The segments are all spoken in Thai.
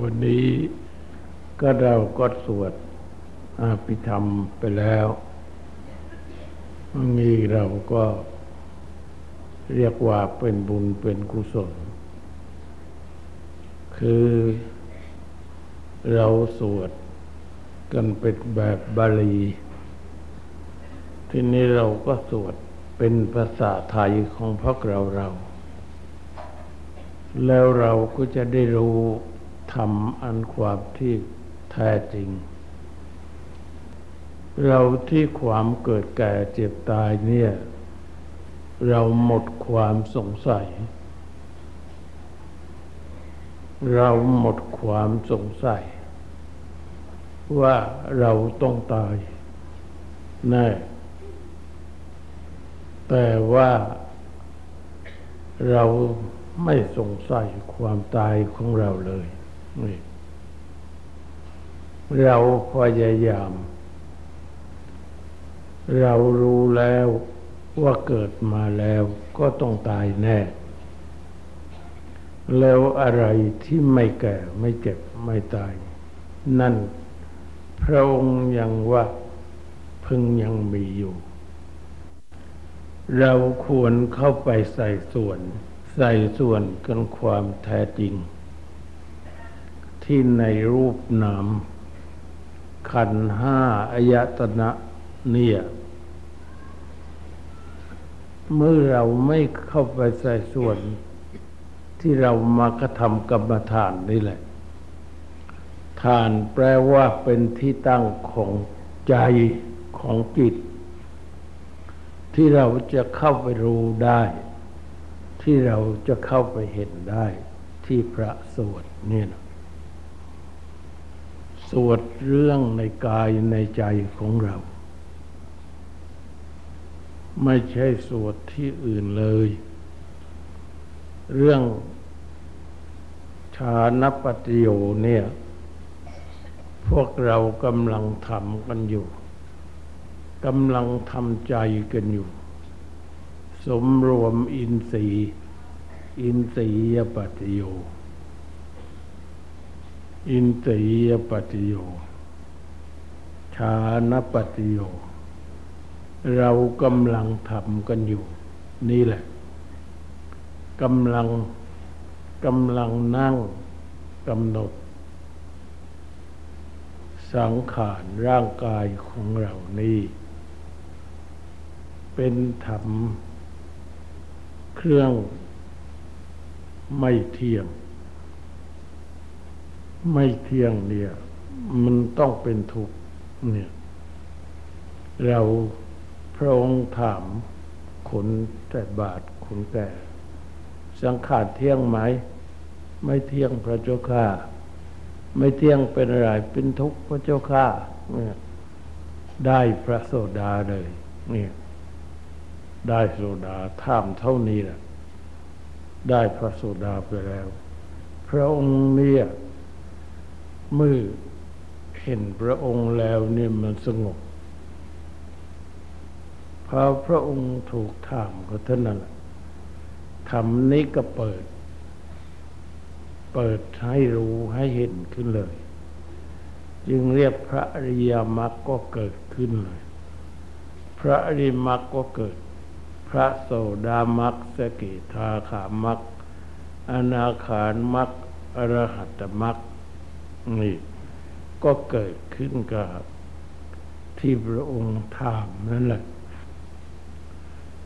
วันนี้ก็เราก็สวดอภิธรรมไปแล้วนี่เราก็เรียกว่าเป็นบุญเป็นกุศล คือเราสวดกันเป็นแบบบาลี ทีนี้เราก็สวดเป็นภาษาไทยของพวกเราเรา แล้วเราก็จะได้รู้ ธรรมอันความที่แท้จริง เราที่ความเกิดแก่เจ็บตายเนี่ย เราหมดความสงสัย เราหมดความสงสัย ว่าเราต้องตายแน่แต่ว่าเราไม่สงสัยความตายของเราเลย เราพยายาม เรารู้แล้วว่าเกิดมาแล้วก็ต้องตายแน่ แล้วอะไรที่ไม่แก่ไม่เจ็บไม่ตาย นั่นพระองค์ยังว่าพึงยังมีอยู่ เราควรเข้าไปใส่ส่วน ใส่ส่วนกันความแท้จริง ที่ในรูปนามขันห้าอายตนะเนี่ย เมื่อเราไม่เข้าไปใส่ส่วนที่เรามากระทำกรรมฐานนี่แหละ ฐานแปลว่าเป็นที่ตั้งของใจของจิต ที่เราจะเข้าไปรู้ได้ ที่เราจะเข้าไปเห็นได้ ที่พระสวดเนี่ยนะ สวดเรื่องในกายในใจของเรา ไม่ใช่สวดที่อื่นเลย เรื่องชานปฏิโยเนี่ย พวกเรากำลังทำกันอยู่กำลังทำใจกันอยู่ สมรวมอินทรีย์ อินทรียปฏิโย อินทรียปฏิโยชานปฏิโย เรากำลังทำกันอยู่ นี่แหละกำลังกำลังนั่งกำหนด สังขารร่างกายของเรานี่เป็นธรรม เครื่องไม่เที่ยง ไม่เที่ยงเนี่ย มันต้องเป็นทุกข์เนี่ย เราพระองค์ถามขนแต่บาทขนแก่ สังขารเที่ยงไหม ไม่เที่ยงพระเจ้าข้าไม่เที่ยงเป็นอะไรเป็นทุกข์พระเจ้าข้าเนี่ยได้พระโสดาเลยเนี่ยได้โสดาท่ามเท่านี้แหละได้พระโสดาไปแล้ว พระองค์เนี่ย เมื่อเห็นพระองค์แล้วเนี่ยมันสงบพอพระองค์ถูกถามก็เท่านั้นแหละทำนี้ก็เปิด เปิดให้รู้ให้เห็นขึ้นเลย จึงเรียกพระอริยมรรคก็เกิดขึ้นเลย พระอริมรรคก็เกิด พระโสดามรรคสกิทาขามรรคอนาคารมรรคอรหัตมรรค นี่ก็เกิดขึ้นกับที่พระองค์ถามนั่นแหละ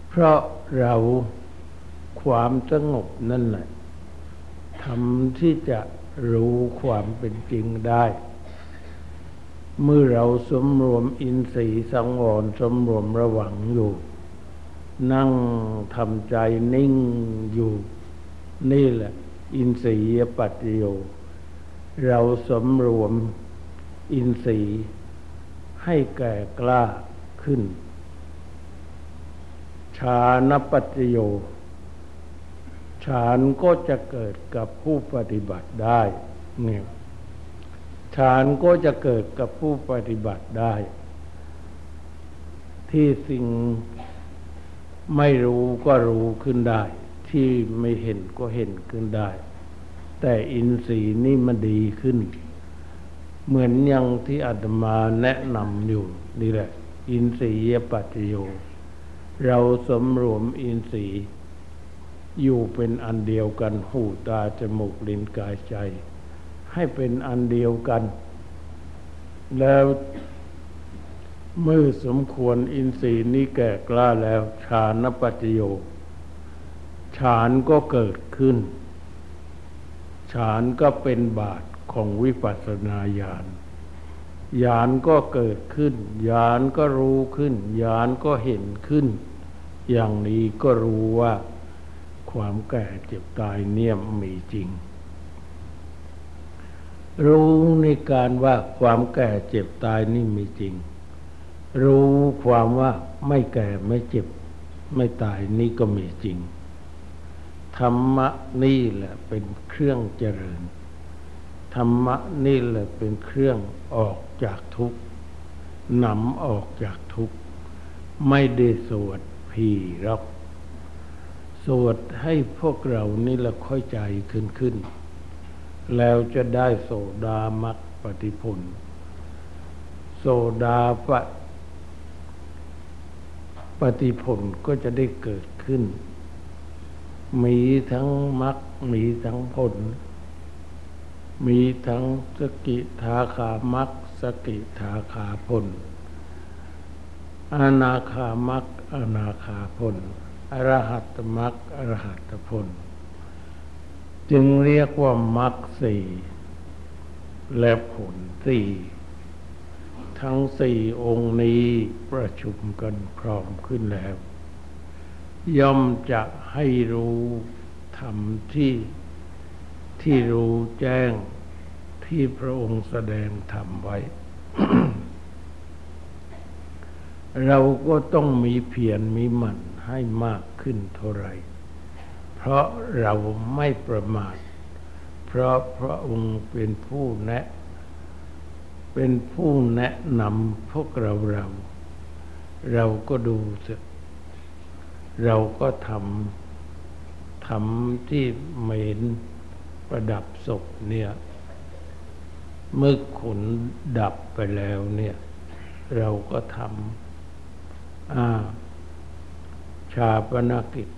เพราะเราความสงบนั่นแหละทำที่จะรู้ความเป็นจริงได้ เมื่อเราสมรวมอินทรีย์สังวรสมรวมระวังอยู่ นั่งทำใจนิ่งอยู่ นี่แหละ อินทรียปัจโย เราสมรวมอินทรีย์ให้แก่กล้าขึ้น ฌานปัจโยฌานก็จะเกิดกับผู้ปฏิบัติได้เนี่ยฌานก็จะเกิดกับผู้ปฏิบัติได้ ที่สิ่งไม่รู้ก็รู้ขึ้นได้ ที่ไม่เห็นก็เห็นขึ้นได้ แต่อินทรีย์นี่มันดีขึ้น เหมือนอย่างที่อาตมาแนะนำอยู่นี่แหละ อินทรียปัจโย เราสมรวมอินทรีย์ อยู่เป็นอันเดียวกันหูตาจมูกลิ้นกายใจ ให้เป็นอันเดียวกัน แล้วเมื่อสมควรอินทรีย์นี้แก่กล้าแล้วฌานปัจโยฌานก็เกิดขึ้น ฌานก็เป็นบาทของวิปัสสนาญาณญาณก็เกิดขึ้นญาณก็รู้ขึ้นญาณก็เห็นขึ้น อย่างนี้ก็รู้ว่า ความแก่เจ็บตายเนี่ยมีจริง รู้ในการว่าความแก่เจ็บตายนี่มีจริง รู้ความว่าไม่แก่ไม่เจ็บ ไม่ตายนี่ก็มีจริง ธรรมะนี่แหละเป็นเครื่องเจริญ ธรรมะนี่แหละเป็นเครื่องออกจากทุกข์นำออกจากทุกข์ไม่ได้สวดพีรับสวดให้พวกเรานี่ละค่อยใจขึ้นขึ้น แล้วจะได้โสดามักปฏิพลโสดาปปฏิผลก็จะได้เกิดขึ้น มีทั้งมรรคมีทั้งผล มีทั้งสกิทาคามรรคสกิทาคาผลอนาคามรรคอนาคาผลอรหัตมรรคอรหัตผล จึงเรียกว่ามรรคสี่และผลสี่ทั้งสี่องค์นี้ประชุมกันพร้อมขึ้นแล้ว ย่อมจะให้รู้ธรรมที่ที่รู้แจ้งที่พระองค์แสดงธรรมไว้ เราก็ต้องมีเพียรมีหมั่นให้มากขึ้นเท่าไร เพราะเราไม่ประมาท เพราะพระองค์เป็นผู้แนะ เป็นผู้แนะนำพวกเราเรา เราก็ดูสิ เราก็ทำทำที่เมนประดับศพเนี่ย เมื่อขนดับไปแล้วเนี่ย เราก็ทำอาชาปนกิจ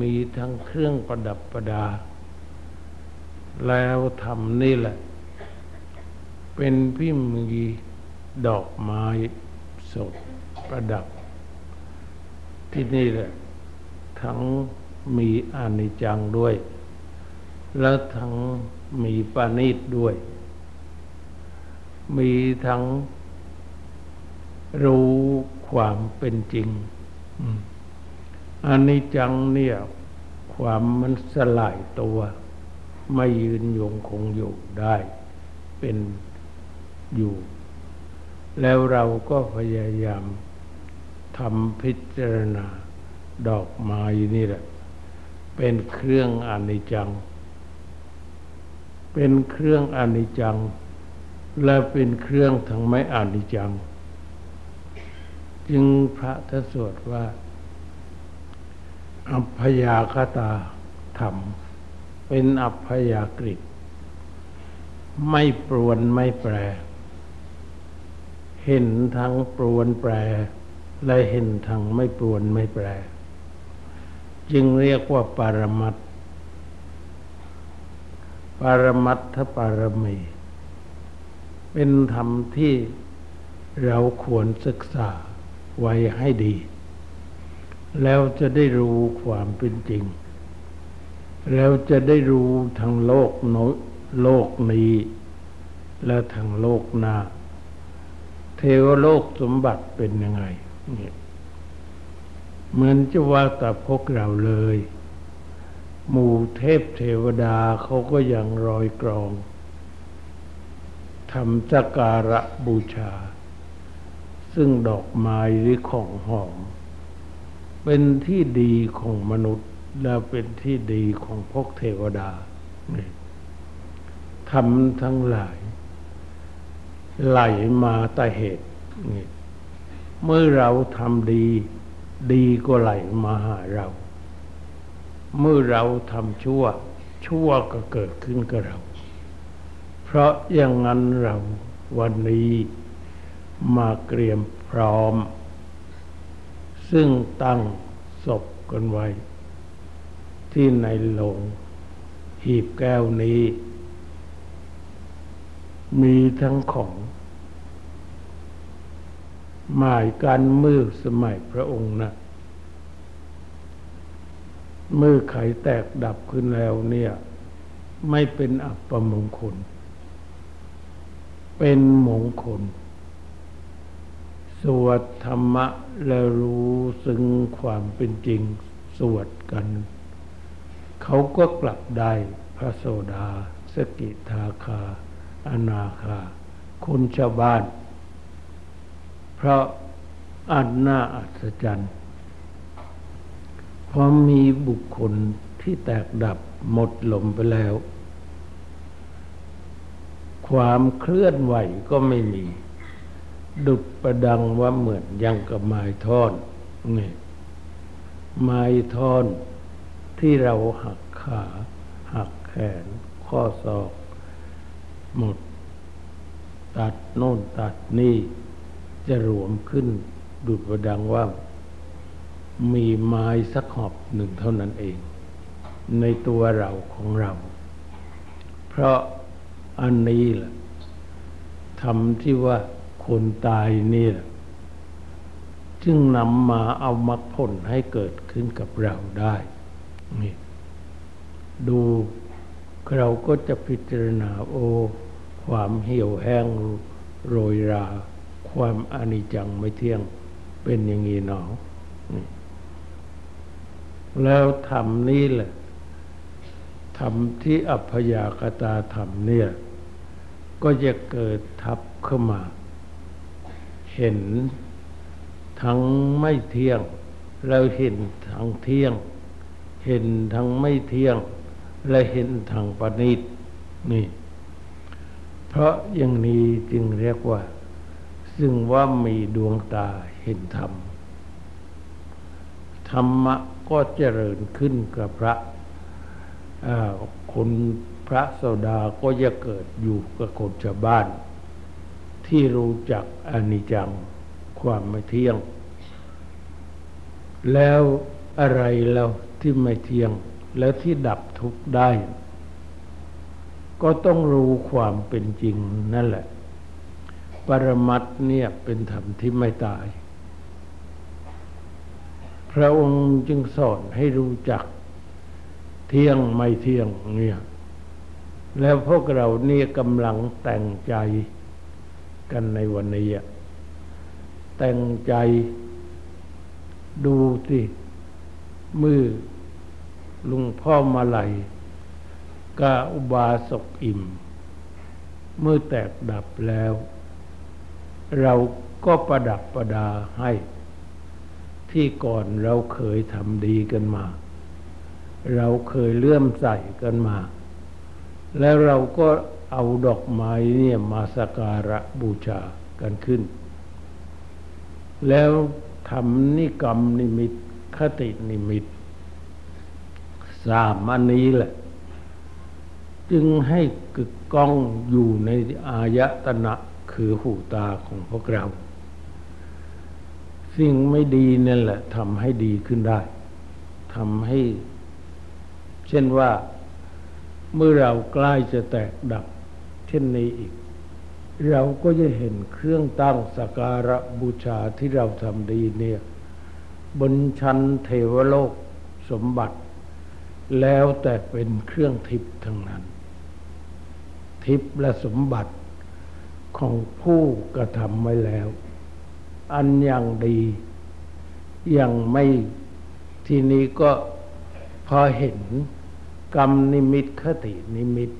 มีทั้งเครื่องประดับประดา แล้วทำนี่แหละ เป็นพิมีดอกไม้สดประดับ ที่นี่แหละทั้งมีอานิจังด้วย แล้วทั้งมีปานิดด้วย มีทั้งรู้ความเป็นจริงอานิจังเนี่ย ความมันสลายตัว ไม่ยืนยงคงอยู่ได้ เป็นอยู่ แล้วเราก็พยายาม ทำพิจารณาดอกไม้นี่แหละ เป็นเครื่องอนิจจัง เป็นเครื่องอนิจจัง และเป็นเครื่องทั้งไม่อนิจจัง จึงพระทศวดว่าอัพยาคตาธรรม เป็นอัพยากฤิไม่ปรวนไม่แปร เห็นทั้งปรวนแปร และเห็นทางไม่ปรวนไม่แปร จึงเรียกว่าปารมัตปารมัตถปารมี เป็นธรรมที่เราควรศึกษาไว้ให้ดี แล้วจะได้รู้ความเป็นจริง แล้วจะได้รู้ทั้งโลกโนโลกนี้ และทั้งโลกหน้า เทวโลกสมบัติเป็นยังไง เหมือนจะว่าแต่พกเราเลย หมู่เทพเทวดาเขาก็ยังรอยกรองทำสักการะบูชา ซึ่งดอกไม้หรือของหอม เป็นที่ดีของมนุษย์และเป็นที่ดีของพวกเทวดาทำทั้งหลายไหลมาแต่เหตุนี่ เมื่อเราทำดี ดีก็ไหลมาหาเรา เมื่อเราทำชั่ว ชั่วก็เกิดขึ้นกับเรา เพราะอย่างนั้นเราวันนี้มาเตรียมพร้อม ซึ่งตั้งศพกันไว้ ที่ในโลงหีบแก้วนี้ มีทั้งของ หมายการมือสมัยพระองค์นะมือไขแตกดับขึ้นแล้วเนี่ย ไม่เป็นอัปมงคล เป็นมงคล สวดธรรมะแล้วรู้ซึ่งความเป็นจริงสวดกัน เขาก็กลับได้พระโสดา สกิทาคา อนาคา คนชาวบ้าน เพราะอันน่าอัศจรรย์พราะมีบุคคลที่แตกดับหมดลมไปแล้ว ความเคลื่อนไหวก็ไม่มี ดุดประดังว่าเหมือนยังกับไม้ท่อนนี่ไม้ท่อนที่เราหักขา หักแขน ข้อศอก หมด ตัดโน่นตัดนี่ จะรวมขึ้นดุดประดังว่า มีไม้สักหอบหนึ่งเท่านั้นเอง ในตัวเราของเรา เพราะอันนี้แหละทำที่ว่าคนตายนี่แหละจึงนำมาเอามรรคผลให้เกิดขึ้นกับเราได้นี่ดูเราก็จะพิจารณาโอ ความเหี่ยวแห้งโรยรา วามอนิจจังไม่เที่ยงเป็นอย่างนี้หนอแล้วธรรมนี้แหละธรรมที่อัพยากตาธรรมเนี่ย ก็จะเกิดทับเข้ามา เห็นทั้งไม่เที่ยง แล้วเห็นทั้งเที่ยง เห็นทั้งไม่เที่ยง และเห็นทางปณิตนี่ เพราะอย่างนี้จึงเรียกว่า ซึ่งว่ามีดวงตาเห็นธรรม ธรรมะก็เจริญขึ้นกับพระคนพระสดาก็จะเกิดอยู่กับคนชาวบ้าน ที่รู้จักอนิจจังความไม่เที่ยง แล้วอะไรแล้วที่ไม่เที่ยง แล้วที่ดับทุกข์ได้ ก็ต้องรู้ความเป็นจริงนั่นแหละ ปรมัตเนี่ยเป็นธรรมที่ไม่ตาย พระองค์จึงสอนให้รู้จัก เที่ยงไม่เที่ยงเนี่ยแล้วพวกเราเนี่ยกำลังแต่งใจกันในวันนี้แต่งใจดูสิมือลุงพ่อมาไหลกาอุบาสกอิ่ม เมื่อแตกดับแล้ว เราก็ประดับประดาให้ ที่ก่อนเราเคยทำดีกันมา เราเคยเลื่อมใส่กันมา แล้วเราก็เอาดอกไม้เนี่ยมาสักการะบูชากันขึ้น แล้วทำนิกรรมนิมิตคตินิมิตสามอันนี้แหละ จึงให้กึกก้องอยู่ในอายตนะ คือหูตาของพวกเรา สิ่งไม่ดีนั่นแหละทำให้ดีขึ้นได้ทำให้ เช่นว่าเมื่อเราใกล้จะแตกดับ เช่นนี้อีก เราก็จะเห็นเครื่องตั้งสการะบูชาที่เราทำดีเนี่ย บนชั้นเทวโลกสมบัติ แล้วแต่เป็นเครื่องทิพย์ทั้งนั้น ทิพย์และสมบัติ ของผู้กระทำไว้แล้ว อันอย่างดียังไม่ทีนี้ก็พอเห็นกรรมนิมิตคตินิมิต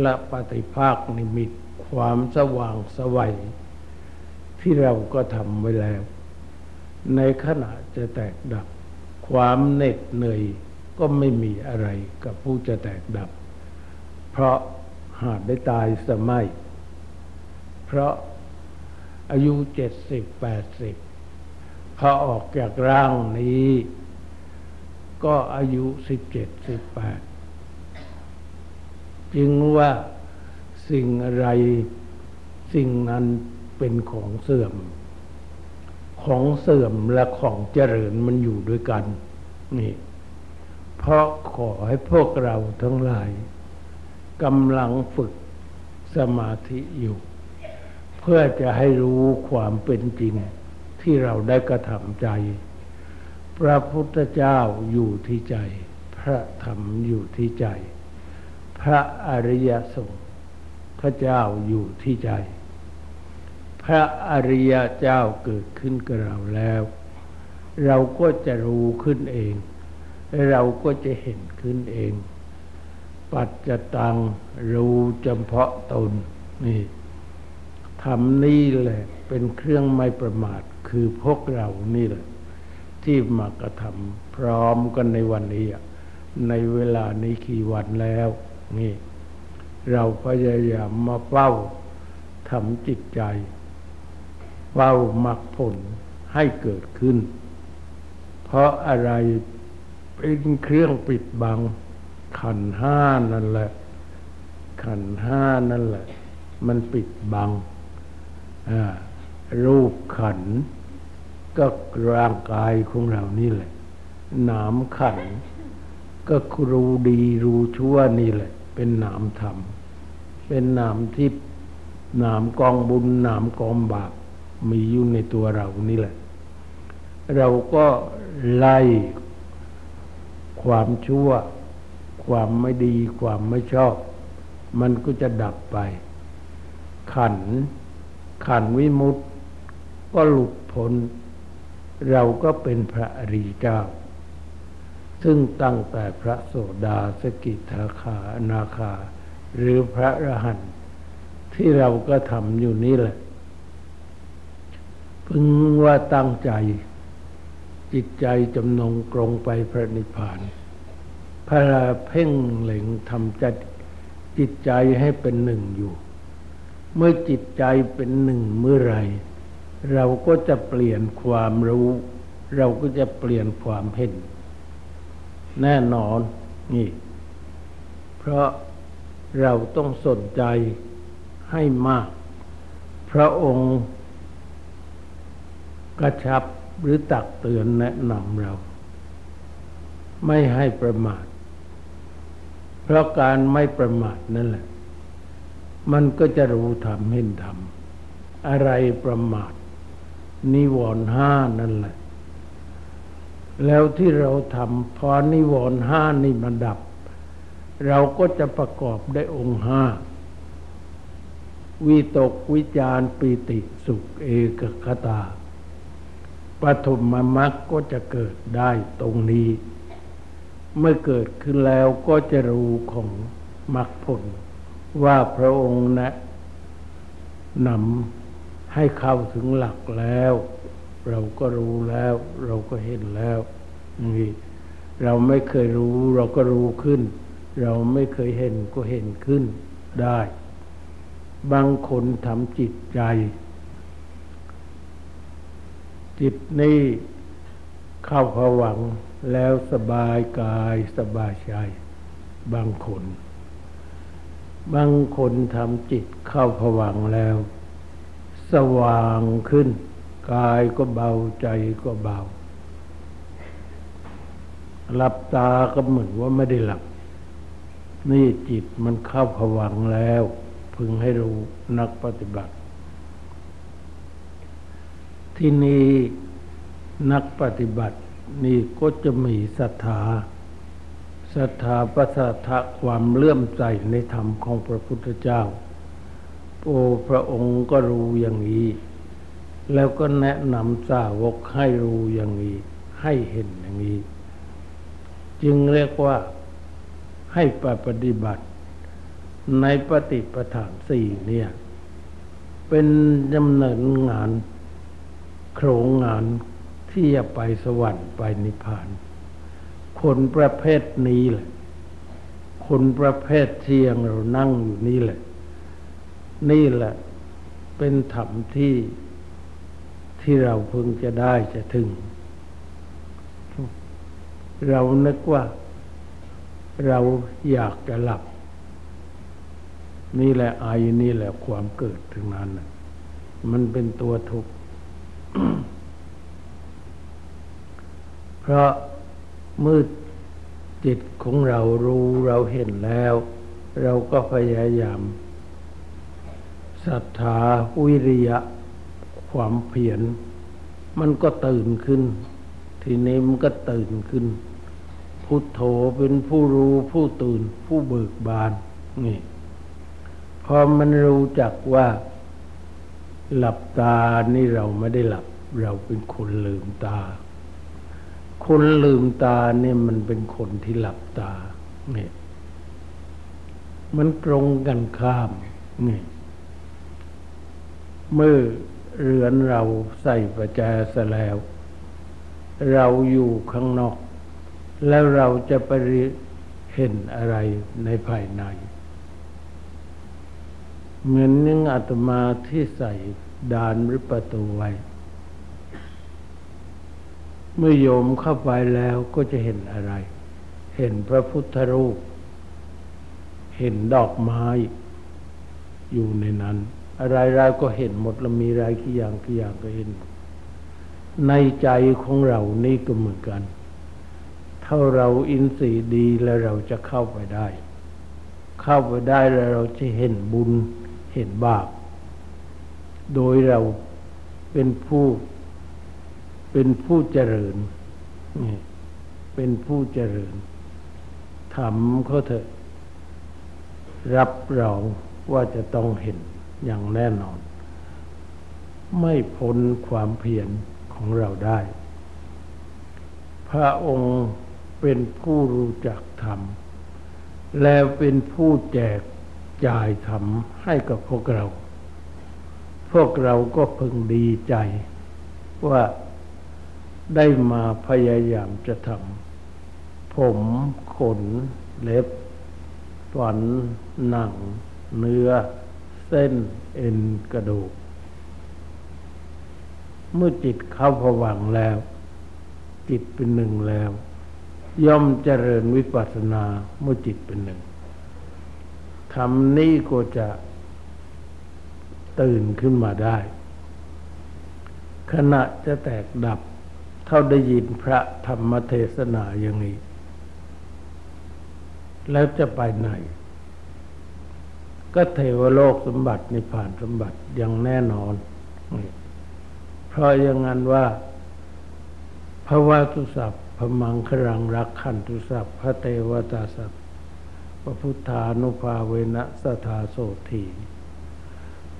และปฏิภาคนิมิต ความสว่างสวัยที่เราก็ทำไว้แล้ว ในขณะจะแตกดับ ความเหน็ดเหนื่อยก็ไม่มีอะไรกับผู้จะแตกดับ เพราะหาดได้ตายสมัย เพราะอายุเจ็ดสิบแปดสิบพอออกจากร่างนี้ ก็อายุสิบเจ็ดสิบแปดจึงว่าสิ่งอะไรสิ่งนั้นเป็นของเสื่อม ของเสื่อมและของเจริญมันอยู่ด้วยกัน นี่ เพราะขอให้พวกเราทั้งหลายกำลังฝึกสมาธิอยู่ เพื่อจะให้รู้ความเป็นจริงที่เราได้กระทำใจ พระพุทธเจ้าอยู่ที่ใจ พระธรรมอยู่ที่ใจ พระอริยสงฆ์พระเจ้าอยู่ที่ใจ พระอริยเจ้าเกิดขึ้นกับเราแล้ว เราก็จะรู้ขึ้นเอง เราก็จะเห็นขึ้นเอง ปัจจตังรู้จำเพาะตนนี่ ทำนี่แหละเป็นเครื่องไม่ประมาทคือพวกเรานี่แหละ ที่มากระทำพร้อมกันในวันนี้ ในเวลานี้กี่วันแล้ว นี่ เราพยายามมาเฝ้าทำจิตใจเฝ้ามรรคผลให้เกิดขึ้น เพราะอะไรเป็นเครื่องปิดบัง ขันห้านั่นแหละ ขันห้านั่นแหละ มันปิดบัง รูปขัน ก็ร่างกายของเรานี่แหละหนามขัน ก็รู้ดีรู้ชั่วนี่แหละ เป็นหนามธรรม เป็นหนามทิพย์หนามกองบุญหนามกองบาปมีอยู่ในตัวเรานี่แหละ เราก็ไล่ความชั่ว ความไม่ดี ความไม่ชอบ มันก็จะดับไป ขัน ขันวิมุตต์ก็หลุดพ้น เราก็เป็นพระอริยเจ้า ซึ่งตั้งแต่พระโสดาสกิทาคาอนาคา หรือพระอรหันต์ที่เราก็ทำอยู่นี่แหละ พึงว่าตั้งใจ จิตใจจำนงกรงไปพระนิพพาน พระเพ่งเหล็งทำจจิตใจให้เป็นหนึ่งอยู่ เมื่อจิตใจเป็นหนึ่งเมื่อไรเราก็จะเปลี่ยนความรู้ เราก็จะเปลี่ยนความเห็น แน่นอนนี่ เพราะเราต้องสนใจให้มาก พระองค์กระชับหรือตักเตือนแนะนำเรา ไม่ให้ประมาท เพราะการไม่ประมาทนั่นแหละ มันก็จะรู้ธรรมเห็นธรรมอะไรประมาทนิวรณ์ห้านั่นแหละ แล้วที่เราทำพอนิวรณ์ห้านี่มันดับ เราก็จะประกอบได้องค์ห้าวิตกวิจารปีติสุขเอกคตาปฐมมรรคก็จะเกิดได้ตรงนี้ เมื่อเกิดขึ้นแล้วก็จะรู้ของมรรคผล ว่าพระองค์นะนำให้เข้าถึงหลักแล้ว เราก็รู้แล้ว เราก็เห็นแล้วนี่เราไม่เคยรู้ เราก็รู้ขึ้น เราไม่เคยเห็นก็เห็นขึ้นได้ บางคนทำจิตใจ จิตนี้เข้าผวังแล้วสบายกายสบายใจบางคน บางคนทำจิตเข้าผวังแล้ว สว่างขึ้น กายก็เบาใจก็เบา หลับตาก็เหมือนว่าไม่ได้หลับ นี่จิตมันเข้าผวังแล้ว พึงให้รู้นักปฏิบัติ ที่นี้นักปฏิบัตินี่ก็จะมีศรัทธา ศรัทธาประสาทะความเลื่อมใสในธรรมของพระพุทธเจ้า โอ้พระองค์ก็รู้อย่างนี้ แล้วก็แนะนำสาวกให้รู้อย่างนี้ ให้เห็นอย่างนี้ จึงเรียกว่าให้ปฏิบัติ ในปฏิปทานสี่เนี่ย เป็นดำเนินงาน โครงงานที่จะไปสวรรค์ไปนิพพาน คนประเภทนี้แหละ คนประเภทที่ยังเรานั่งอยู่นี่แหละ นี่แหละ เป็นธรรมที่ที่เราพึงจะได้จะถึง เรานึกว่าเราอยากจะหลับ นี่แหละไอนี่แหละความเกิดถึงนั้นมันเป็นตัวทุกข์เพราะ เมื่อจิตของเรารู้เราเห็นแล้ว เราก็พยายามศรัทธาวิริยะ ความเพียรมันก็ตื่นขึ้น ทีนี้มันก็ตื่นขึ้น พุทโธเป็นผู้รู้ผู้ตื่นผู้เบิกบานนี่พอมันรู้จักว่า หลับตานี่เราไม่ได้หลับ เราเป็นคนลืมตา คนลืมตาเนี่ยมันเป็นคนที่หลับตาเนี่ยมันตรงกันข้ามนี่เมื่อเรือนเราใส่ประแจซะแล้ว เราอยู่ข้างนอก แล้วเราจะไปเห็นอะไรในภายใน เหมือนนึงอาตมาที่ใส่ดานหรือประตูไว้ เมื่อโยมเข้าไปแล้วก็จะเห็นอะไร เห็นพระพุทธรูป เห็นดอกไม้ อยู่ในนั้น อะไรๆก็เห็นหมดแล้วมีอะไรกี่อย่างกี่อย่างก็เห็น ในใจของเรานี่ก็เหมือนกัน ถ้าเราอินทรีย์ดีแล้วเราจะเข้าไปได้ เข้าไปได้แล้วเราจะเห็นบุญเห็นบาป โดยเราเป็นผู้ เป็นผู้เจริญเป็นผู้เจริญทำเขาเถอะ รับรองว่าจะต้องเห็นอย่างแน่นอน ไม่พ้นความเพียรของเราได้ พระองค์เป็นผู้รู้จักธรรม แล้วเป็นผู้แจกจ่ายธรรมให้กับพวกเรา พวกเราก็พึงดีใจว่า ได้มาพยายามจะทำผมขนเล็บฝัน หนัง เนื้อ เส้น เอ็นกระดูก เมื่อจิตเข้าผวังแล้ว จิตเป็นหนึ่งแล้ว ย่อมเจริญวิปัสสนาเมื่อจิตเป็นหนึ่งทำนี้ก็จะตื่นขึ้นมาได้ ขณะจะแตกดับ เท่าได้ยินพระธรรมเทศนาอย่างนี้ แล้วจะไปไหน ก็เทวโลกสมบัตินิพพานสมบัติอย่างแน่นอน เพราะอย่างนั้นว่าพระวาตุสัพพมังครังรักขันตุสัพพระเทวตาสัพพระพุทธานุภาเวนะสถาโสธี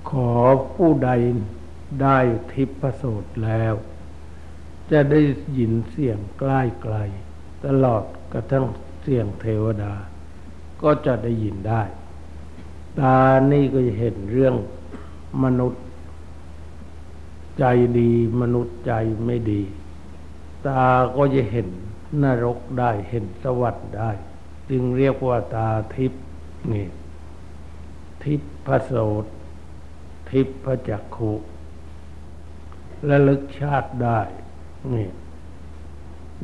ขอผู้ใดได้ทิพโสดแล้ว จะได้ยินเสียงใกล้ไกล ตลอดกระทั่งเสียงเทวดา ก็จะได้ยินได้ ตานี่ก็จะเห็นเรื่องมนุษย์ ใจดีมนุษย์ใจไม่ดี ตาก็จะเห็นนรกได้เห็นสวรรค์ได้ จึงเรียกว่าตาทิพย์นี่ทิพพระโสดทิพพระจักขุและลึกชาติได้ นี่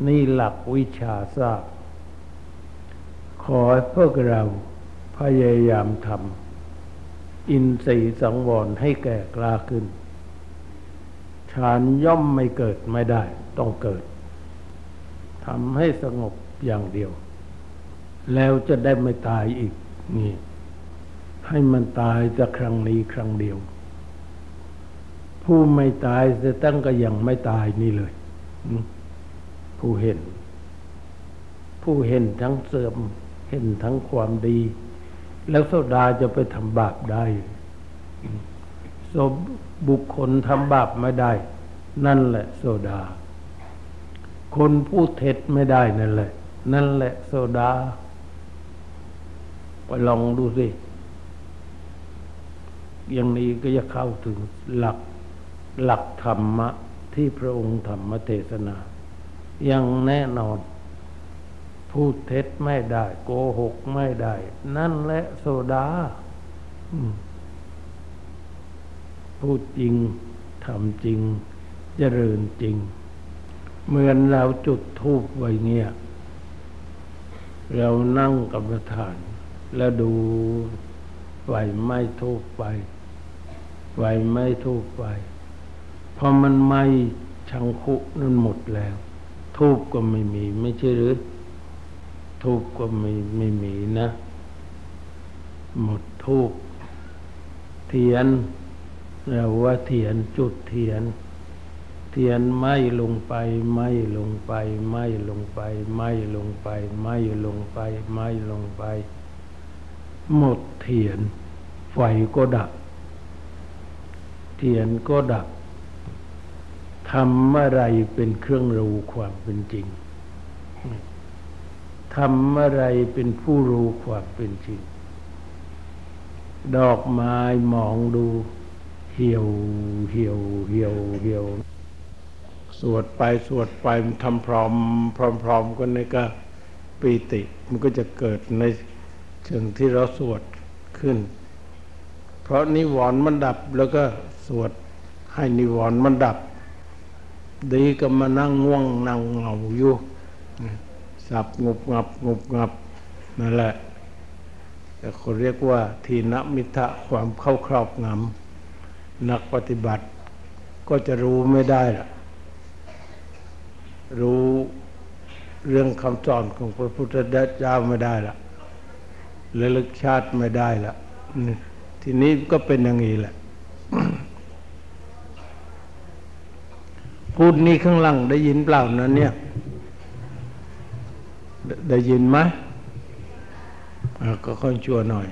นี่หลักวิชาทราบขอให้พวกเราพยายามทำอินทรีย์สังวรให้แก่กล้าขึ้นฌานย่อมไม่เกิดไม่ได้ ต้องเกิดทำให้สงบอย่างเดียว แล้วจะได้ไม่ตายอีกนี่ ให้มันตายจะครั้งนี้ครั้งเดียว ผู้ไม่ตายจะตั้งก็ยังไม่ตายนี่เลย ผู้เห็น ผู้เห็นทั้งเสื่อม เห็นทั้งความดี แล้วโซดาจะไปทำบาปได้โซบุคคลทำบาปไม่ได้ นั่นแหละโซดา คนพูดเท็จไม่ได้นั่นแหละ นั่นแหละโซดา ไปลองดูสิ อย่างนี้ก็จะเข้าถึงหลักหลักธรรมะ ที่พระองค์ธรรมเทศนา ยังแน่นอน พูดเท็จไม่ได้ โกหกไม่ได้ นั่นแหละโซดาพูดจริงทำจริง เจริญจริง เหมือนเราจุดทูบไว้เงี้ยเรานั่งกับประธาน แล้วดูไฟไม้ทูบไปไฟไม้ทูบไป พอมันไหมชังคุนั่นหมดแล้ว ทูบก็ไม่มี ไม่ใช่หรือ ทูบก็ไม่ไม่มีนะ หมดทูบเทียนเราว่าเทียนจุดเทียน เทียนไหมลงไปไหมลงไปไหมลงไปไหมลงไปไหมลงไปไหมลงไป หมดเทียน ไฟก็ดับ เทียนก็ดับ ทำอะไรเป็นเครื่องรู้ความเป็นจริงทำอะไรเป็นผู้รู้ความเป็นจริง ดอกไม้มองดูเหี่ยวเหี่ยวเหี่ยวเหี่ยว สวดไปสวดไปมันทำพร้อม พร้อม ๆกันนี่ก็ปีติ มันก็จะเกิดในเชิงที่เราสวดขึ้น เพราะนิวรณ์มันดับแล้วก็สวดให้นิวรณ์มันดับ ดีก็มานั่งง่วงนั่งเหงาอยู่สับงบงับงบงับนั่นแหละแต่เขาเรียกว่าทีนมิทะความเข้าครอบงำนักปฏิบัติ ก็จะรู้ไม่ได้ล่ะ รู้เรื่องคำสอนของพระพุทธเจ้าไม่ได้ละระลึกชาติไม่ได้ละทีนี้ก็เป็นอย่างนี้แหละ พูดนี้ข้างหลังได้ยินเปล่านะเนี่ย ได้ยินไหมก็ค่อยชั่วหน่อย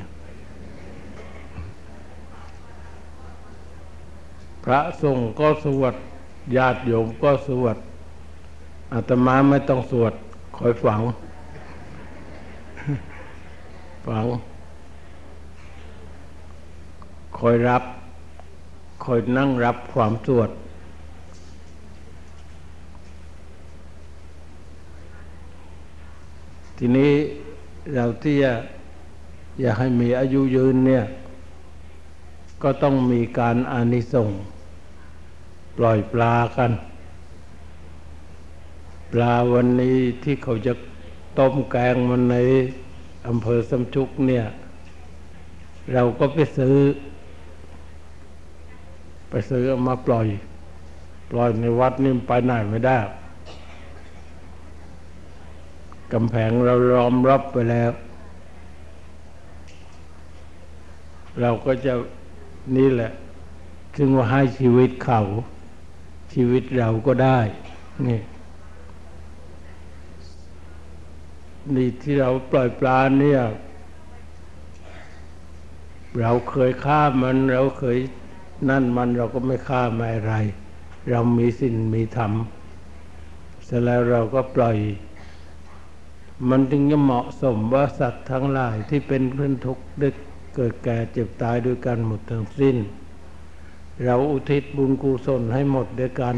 พระสงฆ์ก็สวดญาติโยมก็สวดอาตมาไม่ต้องสวดคอยฝัง ฝัง คอยรับ คอยนั่งรับความสวด ทีนี้เราที่จะอยากให้มีอายุยืนเนี่ย ก็ต้องมีการอานิสงส์ปล่อยปลากัน ปลาวันนี้ที่เขาจะต้มแกงมันในอำเภอสมชุกเนี่ย เราก็ไปซื้อ ไปซื้อมาปล่อย ปล่อยในวัดนี่ไปไหนไม่ได้ กำแพงเราล้อมรอบไปแล้ว เราก็จะนี่แหละซึ่งว่าให้ชีวิตเขาชีวิตเราก็ได้นี่นี่ที่เราปล่อยปลาเนี่ย เราเคยฆ่ามันเราเคยนั่นมันเราก็ไม่ฆ่าไม่อะไร เรามีสินมีธรรมเสร็จแล้วเราก็ปล่อย มันจึงจะเหมาะสมว่าสัตว์ทั้งหลายที่เป็นเพื่อนทุกข์ได้เกิดแก่เจ็บตายด้วยกันหมดทั้งสิ้น เราอุทิศบุญกุศลให้หมดด้วยกัน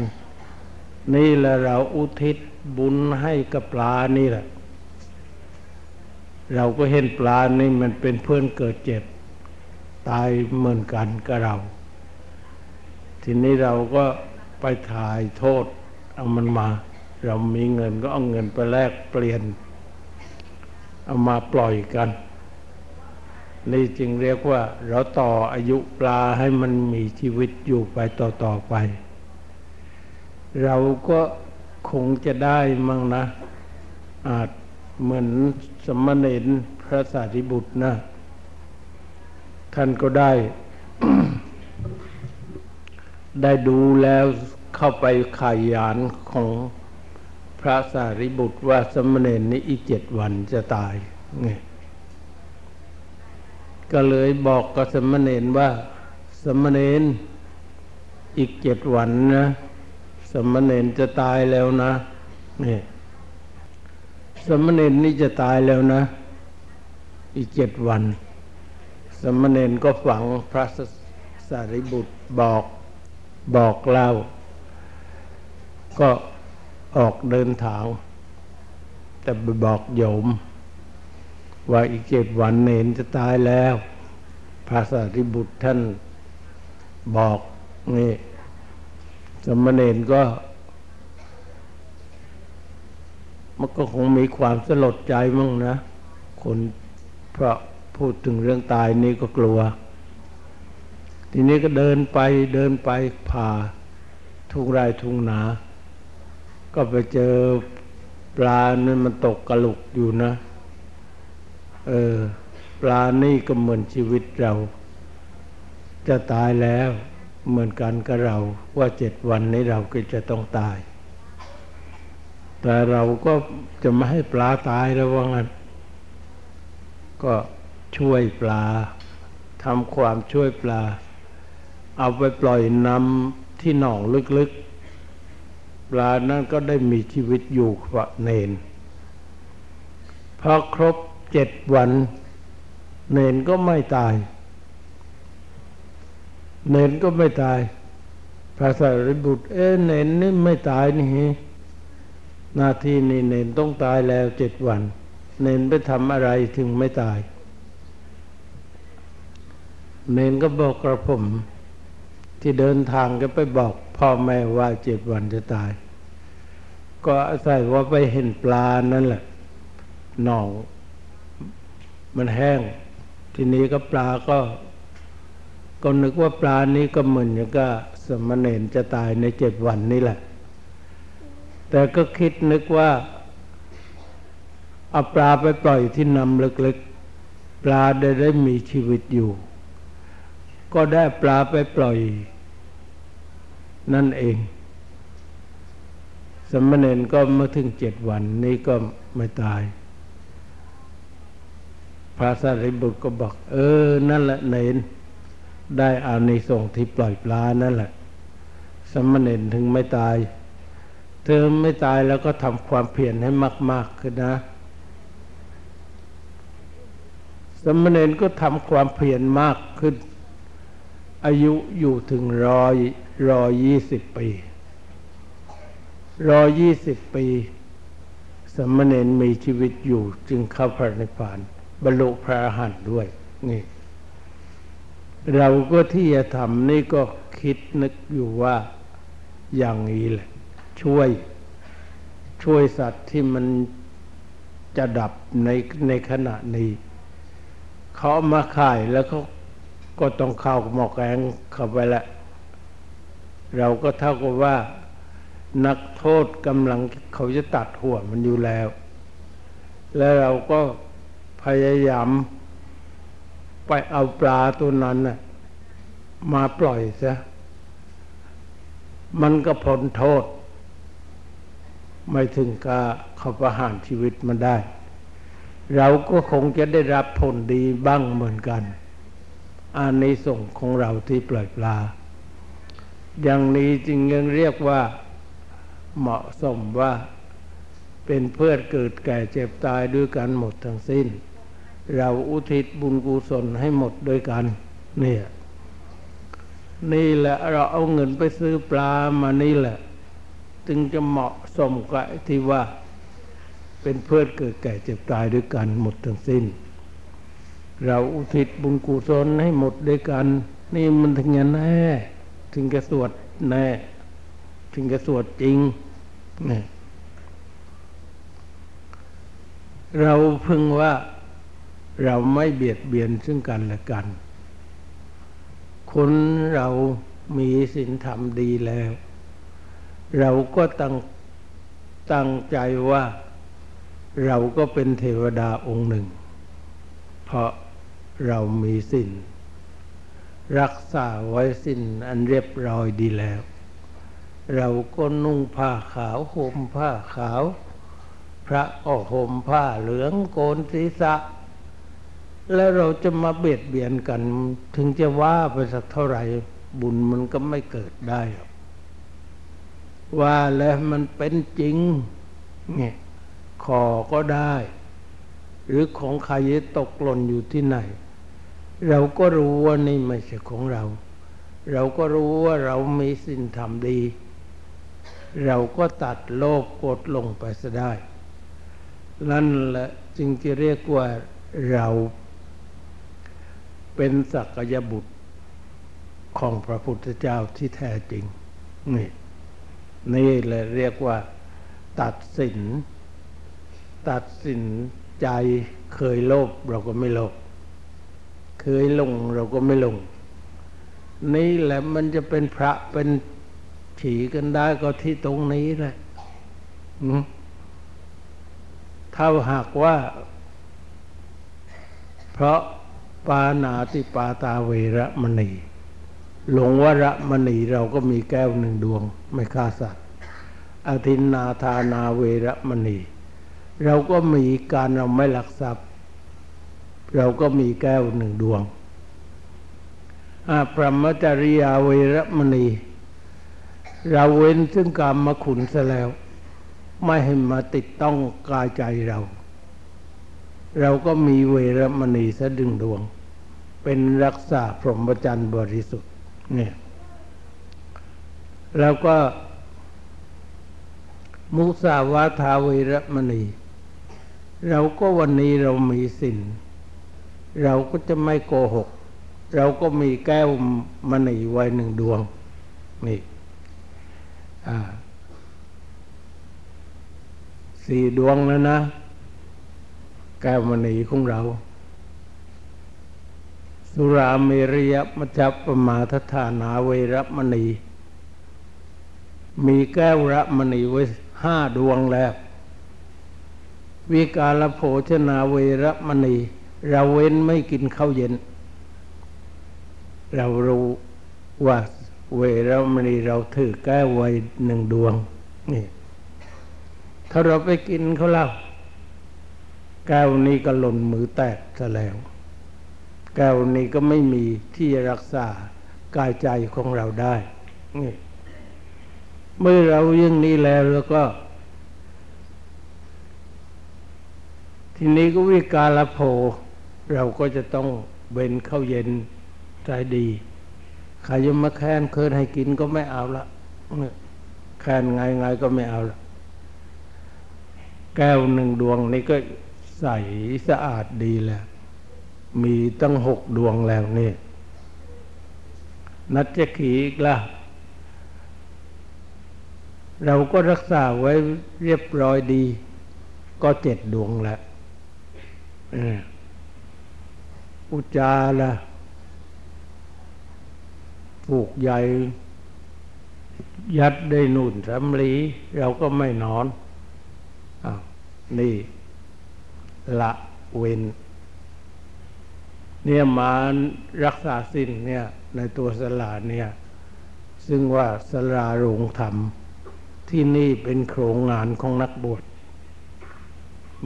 นี่แหละเราอุทิศบุญให้กับปลานี่แหละ เราก็เห็นปลานี่มันเป็นเพื่อนเกิดเจ็บ ตายเหมือนกันกับเรา ทีนี้เราก็ไปถ่ายโทษเอามันมา เรามีเงินก็เอาเงินไปแลกเปลี่ยน เอามาปล่อยกัน นี่จึงเรียกว่า เราต่ออายุปลาให้มันมีชีวิตอยู่ไปต่อๆไป เราก็คงจะได้มั่งนะ อาจเหมือนสมณเณรพระสารีบุตรนะ ท่านก็ได้ ได้ดูแล้วเข้าไปขายานของ พระสารีบุตรว่าสมณเณรนี้อีกเจ็ดวันจะตายไงก็เลยบอกกับสมณเณรว่า สมณเณรอีกเจ็ดวันนะ สมณเณรจะตายแล้วนะนี่สมณเณรนี่จะตายแล้วนะ อีกเจ็ดวัน สมณเณรก็ฝังพระสารีบุตรบอกบอกเล่า ก็ ออกเดินทาง แต่ไปบอกโยม ว่าอีกเจ็ดวันเนนจะตายแล้ว พระสารีบุตรท่านบอกนี่สมณเณรก็ มันก็คงมีความสลดใจมั่งนะ คนเพราะพูดถึงเรื่องตายนี่ก็กลัว ทีนี้ก็เดินไปเดินไปผ่าทุ่งไร่ทุ่งนา ก็ไปเจอปลานี่มันตกกระลุกอยู่นะ เออ ปลานี่ก็เหมือนชีวิตเรา จะตายแล้วเหมือนกันกับเราว่าเจ็ดวันนี้เราก็จะต้องตาย แต่เราก็จะไม่ให้ปลาตายแล้วว่างั้น ก็ช่วยปลาทำความช่วยปลา เอาไปปล่อยน้ำที่หนองลึกๆ ปลานั่นก็ได้มีชีวิตอยู่กว่าเนนพอครบเจ็ดวัน เนนก็ไม่ตาย เนนก็ไม่ตาย พระสารีบุตร เอ๊เนนนี่ไม่ตายนี่หน้าที่นี่เนนต้องตายแล้วเจ็ดวัน เนนไปทำอะไรถึงไม่ตาย เนนก็บอกกระผม ที่เดินทางก็ไปบอก พ่อแม่ว่าเจ็ดวันจะตาย ก็อาศัยว่าไปเห็นปลานั่นแหละหนองมันแห้ง ทีนี้ก็ปลาก็ก็นึกว่าปลานี้ก็เหมือนอย่างก็สมณเณรจะตายในเจ็ดวันนี่แหละ แต่ก็คิดนึกว่าเอาปลาไปปล่อยที่นำเล็กๆ ปลาได้ได้มีชีวิตอยู่ ก็ได้ปลาไปปล่อย นั่นเอง สมณเณรก็มาถึงเจ็ดวันนี้ก็ไม่ตาย พระสารีบุตรก็บอก เออ นั่นแหละเนนได้อานิสงส์ที่ปล่อยปลานั่นแหละ สมณเณรถึงไม่ตาย เธอไม่ตายแล้วก็ทำความเพียรให้มาก ๆขึ้นนะ สมณเณรก็ทำความเพียรมากขึ้น อายุอยู่ถึงร้อยร้อยยี่สิบปีร้อยยี่สิบปี สมณเณรมีชีวิตอยู่จึงเข้าพระนิพพาน บรรลุพระอรหันต์ด้วย นี่ เราก็ที่จะทำนี่ก็คิดนึกอยู่ว่าอย่างนี้แหละ ช่วย ช่วยสัตว์ที่มันจะดับในในขณะนี้ เขาเอามาขายแล้วเขา ก็ต้องเข้าหมอกแกงเข้าไปละ เราก็เท่ากับว่า นักโทษกำลังเขาจะตัดหัวมันอยู่แล้ว แล้วเราก็พยายามไปเอาปลาตัวนั้นน่ะมาปล่อยซะ มันก็พ้นโทษ ไม่ถึงกับเขาประหารชีวิตมันได้ เราก็คงจะได้รับผลดีบ้างเหมือนกัน อานิสงส์ของเราที่ปล่อยปลา อย่างนี้จึงยังเรียกว่าเหมาะสมว่าเป็นเพื่อนเกิดแก่เจ็บตายด้วยกันหมดทั้งสิ้น เราอุทิศบุญกุศลให้หมดด้วยกันเนี่ยนี่แหละเราเอาเงินไปซื้อปลามานี่แหละ จึงจะเหมาะสมกับที่ว่า เป็นเพื่อนเกิดแก่เจ็บตายด้วยกันหมดทั้งสิ้น เราอุทิศบุญกุศลให้หมดด้วยกัน นี่มันถึงจะแน่ถึงจะสวดแน่ถึงจะสวดจริงเนี่เราพึงว่าเราไม่เบียดเบียนซึ่งกันและกัน คนเรามีศีลธรรมดีแล้ว เราก็ตั้งตั้งใจว่า เราก็เป็นเทวดาองค์หนึ่ง เพราะ เรามีศีลรักษาไว้ศีลอันเรียบร้อยดีแล้ว เราก็นุ่งผ้าขาวห่มผ้าขาว พระก็ห่มผ้าเหลืองโกนศีรษะ แล้วเราจะมาเบียดเบียนกัน ถึงจะว่าไปสักเท่าไหร่บุญมันก็ไม่เกิดได้หรอกว่าแล้วมันเป็นจริงเนี่ยขอก็ได้ หรือของใครตกหล่นอยู่ที่ไหน เราก็รู้ว่านี่ไม่ใช่ของเรา เราก็รู้ว่าเรามีสิ่งทำดี เราก็ตัดโลภโกรธลงไปซะได้นั่นแหละจึงจะเรียกว่าเราเป็นสักยบุตรของพระพุทธเจ้าที่แท้จริง นี่นี่แหละเรียกว่า ตัดสิน ตัดสินใจเคยโลภเราก็ไม่โลภ เคยลงเราก็ไม่ลง นี่แหละมันจะเป็นพระเป็นฉีกันได้ก็ที่ตรงนี้แหละถ้าหากว่า เพราะปานาติปาตาเวระมณี หลงวรมณีเราก็มีแก้วหนึ่งดวง ไม่ฆ่าสัตว์อธินนาธานาเวระมณี เราก็มีการเราไม่หลักทรัพย์ เราก็มีแก้วหนึ่งดวงพรหมจริยาเวรมณี เราเว้นซึ่งกรรมมาขุนซะแล้ว ไม่ให้มาติดต้องกายใจเรา เราก็มีเวรมณีสะดึงดวง เป็นรักษาพรหมจรรย์บริสุทธิ์เนี่ยแล้วก็ มุสาวาทาเวรมณี เราก็วันนี้เรามีสิน เราก็จะไม่โกหก เราก็มีแก้วมณีไว้หนึ่งดวง นี่สี่ดวงแล้วนะ แก้วมณีของเรา สุราเมริยมัจจปมาทฐานาเวรมณี มีแก้วระมณีไว้ห้าดวงแล้ว วิกาลโภชนาเวรมณี เราเว้นไม่กินข้าวเย็น เรารู้ว่าเวรมณีเราถือแก้วไว้หนึ่งดวงนี่ถ้าเราไปกินเขาเล่าแก้วนี้ก็หล่นมือแตกซะแล้ว แก้วนี้ก็ไม่มีที่รักษากายใจของเราได้นี่เมื่อเรายังนี้แล้วแล้วก็ ทีนี้ก็วิกาลโภ เราก็จะต้องเว้นข้าวเย็นใจดีใครจะมาแค้นเคินให้กินก็ไม่เอาละแค้นไงไงก็ไม่เอาละแก้วหนึ่งดวงนี่ก็ใสสะอาดดีแล้ว มีตั้งหกดวงแล้วนี่ นัดจะขีอีกละเราก็รักษาไว้เรียบร้อยดี ก็เจ็ดดวงแล้ว อุจาละผูกใหญ่ ยัดได้นุ่นสำลี เราก็ไม่นอนอนี่ละเวนเนี่ยมารักษาสิ้นเนี่ยในตัวสลาเนี่ย ซึ่งว่าสลาโรงธรรม ที่นี่เป็นโครงงานของนักบวช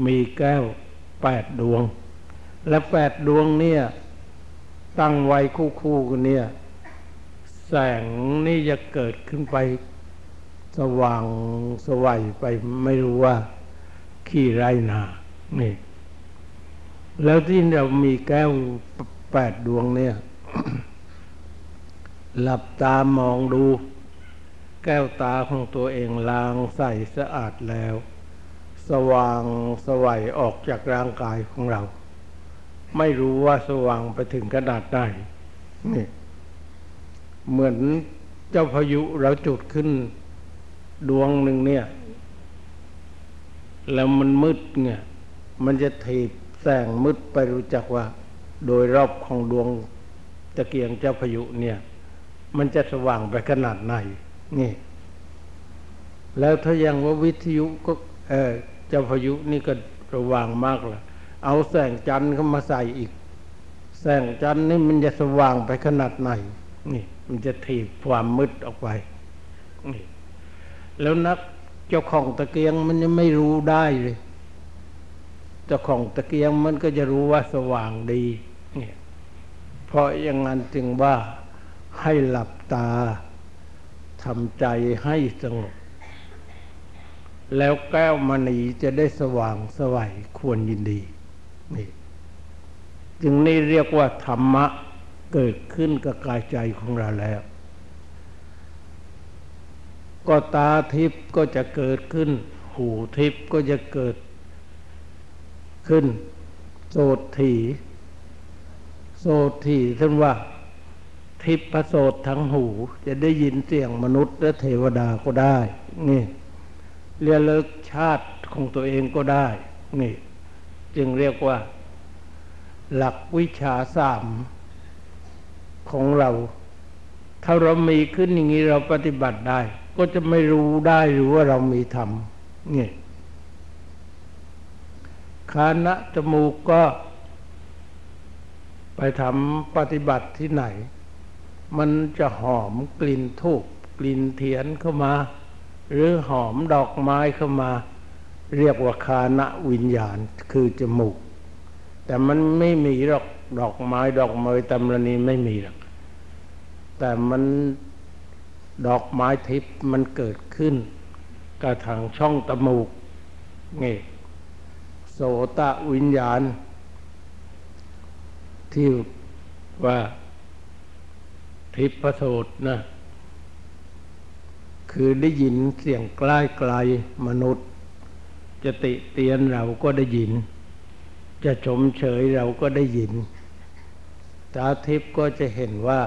มีแก้วแปดดวง และแปดดวงเนี่ย ตั้งไว้คู่ๆกันเนี่ย แสงนี่จะเกิดขึ้นไป สว่างสวัยไปไม่รู้ว่า ขี้ไรนานี่ แล้วที่เรามีแก้วแปดดวงเนี่ย หลับตามองดู แก้วตาของตัวเองล้างใสสะอาดแล้ว สว่างสวัยออกจากร่างกายของเรา ไม่รู้ว่าสว่างไปถึงขนาดไหนนี่เหมือนเจ้าพายุเราจุดขึ้นดวงหนึ่งเนี่ย แล้วมันมืดเนี่ย มันจะถีบแสงมืดไปรู้จักว่า โดยรอบของดวงตะเกียงเจ้าพายุเนี่ย มันจะสว่างไปขนาดไหนนี่ แล้วถ้ายังว่าวิทยุก็ เออเจ้าพายุนี่ก็ระว่างมากละ เอาแสงจันทร์เข้ามาใส่อีก แสงจันทร์นี่มันจะสว่างไปขนาดไหนนี่ มันจะถีบความมืดออกไปนี่แล้วนักเจ้าของตะเกียงมันยังไม่รู้ได้เลยเจ้าของตะเกียงมันก็จะรู้ว่าสว่างดีเนี่ยเพราะอย่างนั้นจึงว่าให้หลับตาทำใจให้สงบแล้วแก้วมณีจะได้สว่างสวัยควรยินดี นี่จึงนี่เรียกว่าธรรมะเกิดขึ้นกับกายใจของเราแล้ว ก็ตาทิพย์ก็จะเกิดขึ้น หูทิพย์ก็จะเกิดขึ้น โสตถีโสตถีท่านว่าทิพย์ประโสดทั้งหู จะได้ยินเสียงมนุษย์และเทวดาก็ได้ นี่เรียเลิกชาติของตัวเองก็ได้ นี่ จึงเรียกว่า หลักวิชาสามของเรา ถ้าเรามีขึ้นอย่างนี้เราปฏิบัติได้ ก็จะไม่รู้ได้หรือว่าเรามีธรรมเนี่ยคานะจมูกก็ ไปทำปฏิบัติที่ไหน มันจะหอมกลิ่นทูบกลิ่นเทียนเข้ามา หรือหอมดอกไม้เข้ามา เรียกว่าคานะวิญญาณคือจมูก แต่มันไม่มีหรอกดอกไม้ดอกเมยตำรณีไม่มีหรอกแต่มันดอกไม้ทิพย์มันเกิดขึ้นกระถางช่องตมูกนี่โสตะวิญญาณ ที่ว่าทิพโสตนะ คือได้ยินเสียงใกล้ไกลมนุษย์ จะติเตียนเราก็ได้ยิน จะชมเฉยเราก็ได้ยิน ตาทิพย์ก็จะเห็นว่า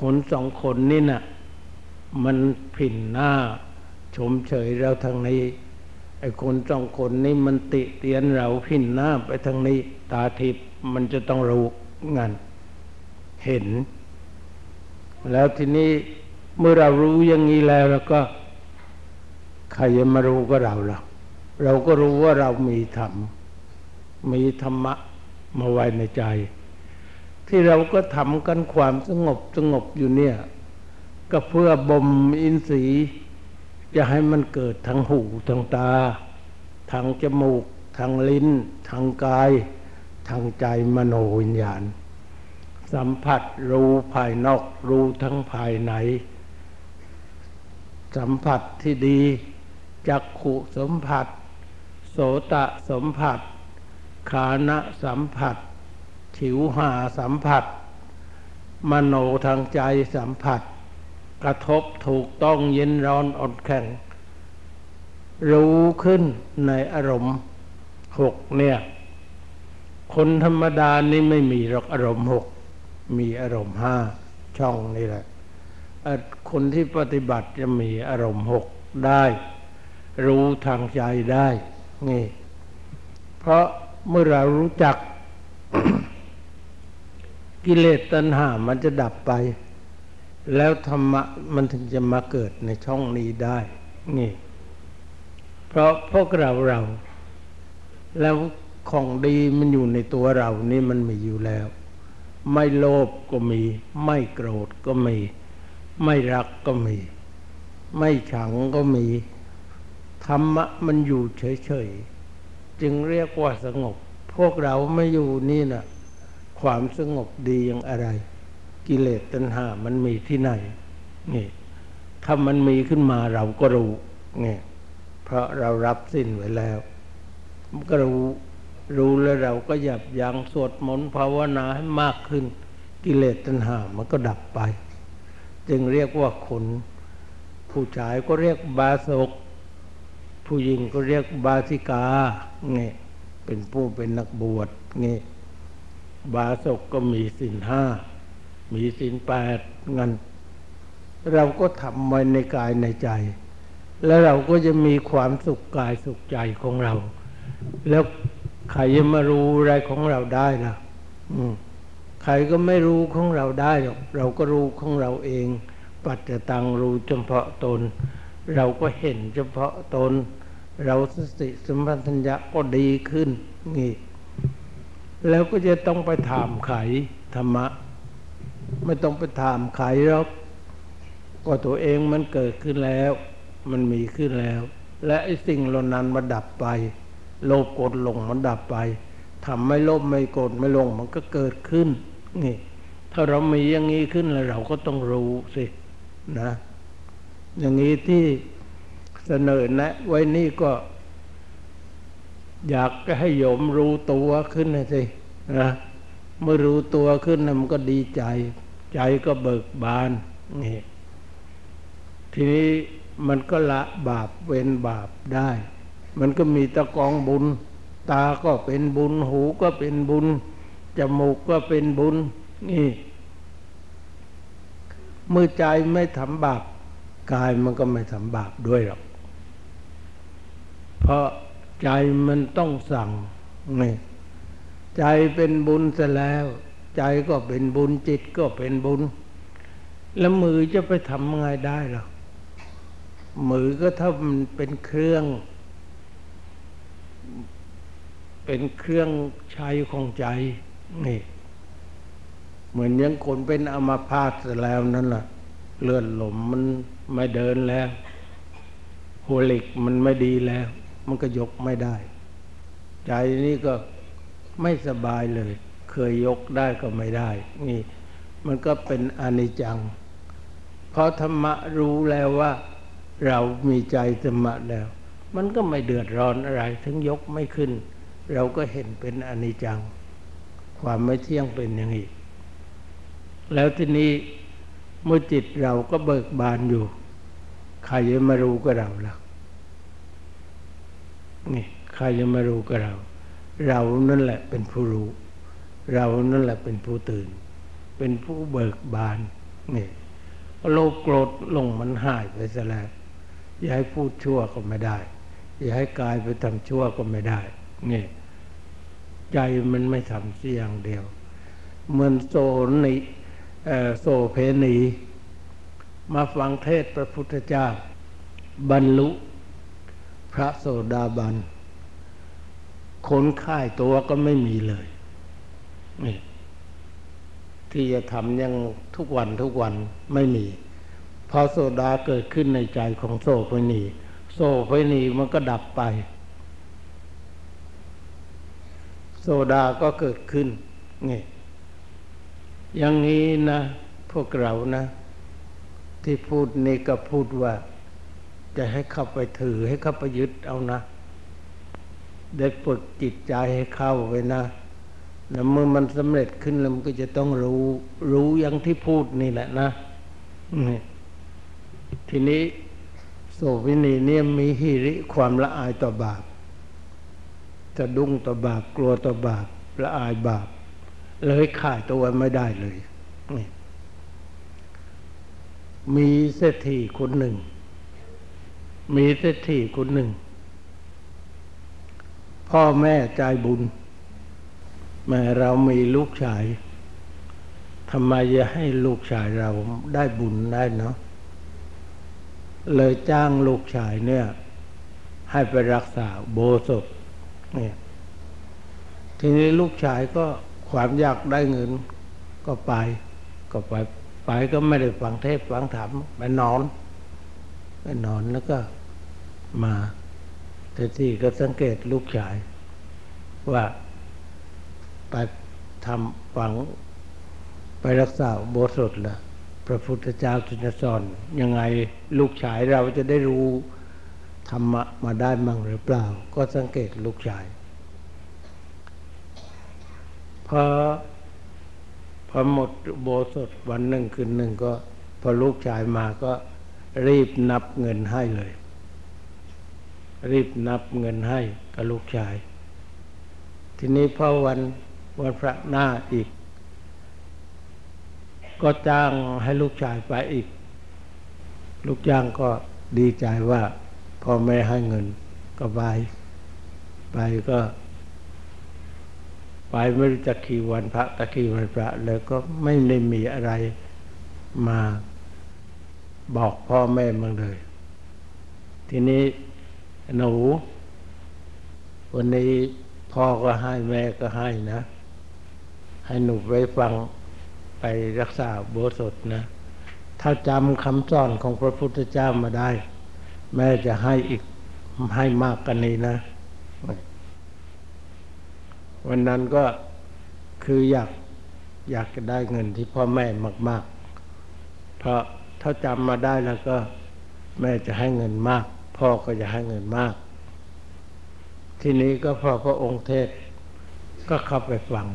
คนสองคนนี่นะ่ะมันผินหน้า ชมเฉยเราทางนี้ไอ้คนสองคนนี้มันติเตียนเราผินหน้าไปทางนี้ ตาทิพย์มันจะต้องรู้งานเห็น แล้วทีนี้เมื่อเรารู้อย่างนี้แล้วแล้วก็ใครจะมารู้ก็เราละ เราก็รู้ว่าเรามีธรรม มีธรรมะมาไว้ในใจ ที่เราก็ทำกันความสงบสงบอยู่เนี่ย ก็เพื่อบ่มอินทรีย์จะให้มันเกิดทางหูทางตาทางจมูกทางลิ้นทางกายทางใจมโนวิญญาณ สัมผัสรู้ภายนอกรู้ทั้งภายใน สัมผัสที่ดีจักขุสัมผัส โสตะสัมผัส ขานะสัมผัสฉิวหาสัมผัส มโนทางใจสัมผัส กระทบถูกต้องเย็นร้อนอ่อนแข็ง รู้ขึ้นในอารมณ์หกเนี่ย คนธรรมดานี่ไม่มีหรอกอารมณ์หกมีอารมณ์ห้าช่องนี่แหละ คนที่ปฏิบัติจะมีอารมณ์หกได้ รู้ทางใจได้ นี่ เพราะเมื่อเรารู้จัก กิเลสตัณหามันจะดับไป แล้วธรรมะมันถึงจะมาเกิดในช่องนี้ได้ นี่ เพราะพวกเราเรา แล้วของดีมันอยู่ในตัวเรานี่มันมีอยู่แล้ว ไม่โลภก็มี ไม่โกรธก็มี ไม่รักก็มี ไม่ฉังก็มี ธรรมะมันอยู่เฉยๆ จึงเรียกว่าสงบ พวกเราไม่อยู่นี่นะ่ะความสงบดีอย่างอะไร กิเลสตัณหา มันมีที่ไหนนี่ถ้ามันมีขึ้นมาเราก็รู้เนี่ยเพราะเรารับสิ้นไว้แล้วก็รู้รู้แล้วเราก็หยับยั้งสวดมนต์ภาวนาให้มากขึ้น กิเลสตัณหา มันก็ดับไป จึงเรียกว่าคนผู้ชายก็เรียกบาศก ผู้หญิงก็เรียกบาสิกาเนี่ยเป็นผู้เป็นนักบวชเนี่ยบาศกก็มีสินห้า มีสินแปดงั้นเราก็ทำไว้ในกายในใจ แล้วเราก็จะมีความสุขกายสุขใจของเรา แล้วใครจะมารู้อะไรของเราได้ล่ะใครก็ไม่รู้ของเราได้หรอกเราก็รู้ของเราเอง ปัจจตังรู้เฉพาะตน เราก็เห็นเฉพาะตน เราสติสมปัญญะก็ดีขึ้นนี่แล้วก็จะต้องไปถามไขธรรมะ ไม่ต้องไปถามไขหรอกก็ตัวเองมันเกิดขึ้นแล้ว มันมีขึ้นแล้ว และไอ้สิ่งเหล่านั้นมาดับไป โลภโกรธหลงมันดับไปทำไม่โลภไม่โกรธไม่หลงมันก็เกิดขึ้นนี่ถ้าเรามีอย่างนี้ขึ้นแล้วเราก็ต้องรู้สินะ อย่างนี้ที่เสนอแนะ ไว้นี่ก็ อยากให้โยมรู้ตัวขึ้นนะสินะเมื่อรู้ตัวขึ้นนะมันก็ดีใจ ใจก็เบิกบานนี่ทีนี้มันก็ละบาปเว้นบาปได้ มันก็มีตะกองบุญ ตาก็เป็นบุญ หูก็เป็นบุญ จมูกก็เป็นบุญ นี่ เมื่อใจไม่ทำบาป กายมันก็ไม่ทำบาปด้วยหรอก เพราะใจมันต้องสั่งนี่ใจเป็นบุญซะแล้ว ใจก็เป็นบุญจิตก็เป็นบุญ แล้วมือจะไปทำไงได้หรอมือก็ถ้ามันเป็นเครื่อง เป็นเครื่องใช้ของใจนี่เหมือนยังคนเป็นอมาพาตแล้วนั่นแหละ เลื่อดหลมมันไม่เดินแล้วหัวเหล็กมันไม่ดีแล้ว มันก็ยกไม่ได้ ใจนี่ก็ไม่สบายเลย เคยยกได้ก็ไม่ได้ นี่ มันก็เป็นอนิจจัง เพราะธรรมะรู้แล้วว่า เรามีใจธรรมะแล้ว มันก็ไม่เดือดร้อนอะไร ถึงยกไม่ขึ้น เราก็เห็นเป็นอนิจจัง ความไม่เที่ยงเป็นอย่างนี้แล้วทีนี้ เมื่อจิตเราก็เบิกบานอยู่ ใครจะมารู้ก็เราล้วนี่ใครจะมารู้ก็เรา เรานั่นแหละเป็นผู้รู้ เรานั่นแหละเป็นผู้ตื่น เป็นผู้เบิกบานนี่โลภโกรธลงมันหายไปซะแล้วอย่าให้พูดชั่วก็ไม่ได้ อย่าให้กายไปทำชั่วก็ไม่ได้นี่ใจมันไม่ทำเสียอย่างเดียวเหมือนโซนิ โซเพนีมาฟังเทศพระพุทธเจ้า บรรลุพระโสดาบัน คนค่ายตัวก็ไม่มีเลยนี่ที่จะทำยังทุกวันทุกวันไม่มี พอโซดาเกิดขึ้นในใจของโซเพนีโซเพนีมันก็ดับไป โซดาก็เกิดขึ้นนี่ อย่างนี้นะ พวกเรานะ ที่พูดนี่ก็พูดว่า จะให้เข้าไปถือให้เข้าไปยึดเอานะ ได้ฝึกจิตใจให้เข้าไว้นะแล้วเมื่อมันสำเร็จขึ้นแล้วมันก็จะต้องรู้รู้อย่างที่พูดนี่แหละนะทีนี้โสวินีเนี่ยมีหิริความละอายต่อบาปจะดุ้งต่อบาปกลัวต่อบาปละอายบาป เลยขายตัวไม่ได้เลยนี่มีเศรษฐีคนหนึ่ง มีเศรษฐีคนหนึ่ง พ่อแม่ใจบุญ แม่เรามีลูกชายทำไมจะให้ลูกชายเราได้บุญได้เนาะเลยจ้างลูกชายเนี่ย ให้ไปรักษาโบสถเนี่ยทีนี้ลูกชายก็ ความอยากได้เงินก็ไป ก็ไป ไปก็ไม่ได้ฟังเทศฟังธรรมไปนอนไปนอนแล้วก็มาแต่ที่ก็สังเกตลูกชาย ว่าไปทำฝังไปรักษาโบสถละพระพุทธเจ้าจะสอนยังไงลูกชายเราจะได้รู้ธรรมะมาได้มั่งหรือเปล่า ก็สังเกตลูกชาย พอพอหมดโบสถวันหนึ่งคืนหนึ่งก็ พอลูกชายมาก็รีบนับเงินให้เลย รีบนับเงินให้กับลูกชาย ทีนี้พอวันวันพระหน้าอีก ก็จ้างให้ลูกชายไปอีก ลูกจ้างก็ดีใจว่าพ่อแม่ให้เงินก็ไปไปก็ ไปไม่รู้จะกี่วันพระตะกี่วันพระแล้วก็ไม่ได้มีอะไรมาบอกพ่อแม่มึงเลย ทีนี้หนู วันนี้พ่อก็ให้แม่ก็ให้นะ ให้หนูไปฟังไปรักษาโบสถนะ ถ้าจำคำสอนของพระพุทธเจ้ามาได้ แม่จะให้อีกให้มากกันนี้นะ วันนั้นก็คืออยากอยากจะได้เงินที่พ่อแม่มาก ๆ เพราะถ้าจำมาได้แล้วก็แม่จะให้เงินมาก พ่อก็จะให้เงินมาก ทีนี้ก็พอพระองค์เทศก็เข้าไปฟัง